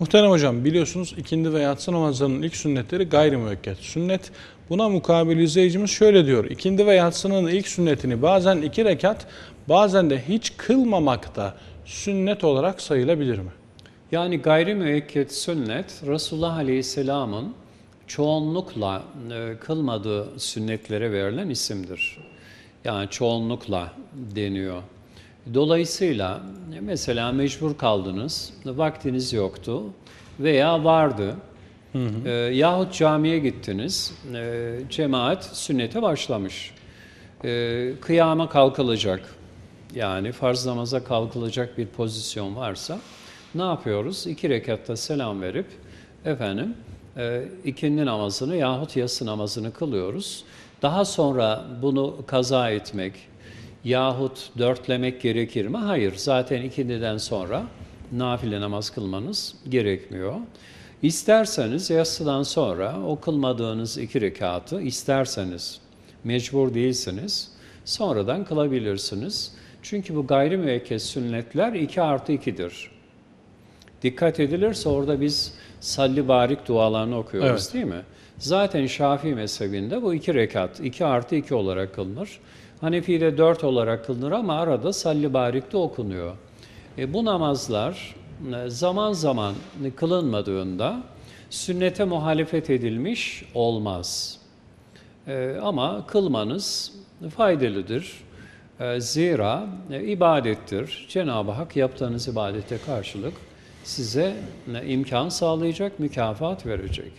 Muhterem hocam biliyorsunuz ikindi ve yatsı namazlarının ilk sünnetleri gayrimüekket sünnet. Buna mukabil izleyicimiz şöyle diyor. İkindi ve yatsının ilk sünnetini bazen iki rekat bazen de hiç kılmamak da sünnet olarak sayılabilir mi? Yani gayrimüekket sünnet Resulullah Aleyhisselam'ın çoğunlukla e, kılmadığı sünnetlere verilen isimdir. Yani çoğunlukla deniyor. Dolayısıyla mesela mecbur kaldınız, vaktiniz yoktu veya vardı. Hı hı. E, yahut camiye gittiniz, e, cemaat sünnete başlamış. E, kıyama kalkılacak, yani farz namaza kalkılacak bir pozisyon varsa ne yapıyoruz? İki rekatta selam verip efendim e, ikindi namazını yahut yatsı namazını kılıyoruz. Daha sonra bunu kaza etmek yahut dörtlemek gerekir mi? Hayır. Zaten ikindiden sonra nafile namaz kılmanız gerekmiyor. İsterseniz yatsıdan sonra o kılmadığınız iki rekatı isterseniz mecbur değilsiniz sonradan kılabilirsiniz. Çünkü bu gayrimüekkez sünnetler 2 artı 2'dir. Dikkat edilirse orada biz salli barik dualarını okuyoruz evet. değil mi? Zaten Şafii mezhebinde bu iki rekat, 2 artı 2 olarak kılınır. Hanefi'de 4 olarak kılınır ama arada salli barik de okunuyor. E, bu namazlar e, zaman zaman kılınmadığında sünnete muhalefet edilmiş olmaz. E, ama kılmanız faydalıdır. E, zira e, ibadettir. Cenab-ı Hak yaptığınız ibadete karşılık size imkan sağlayacak, mükafat verecek.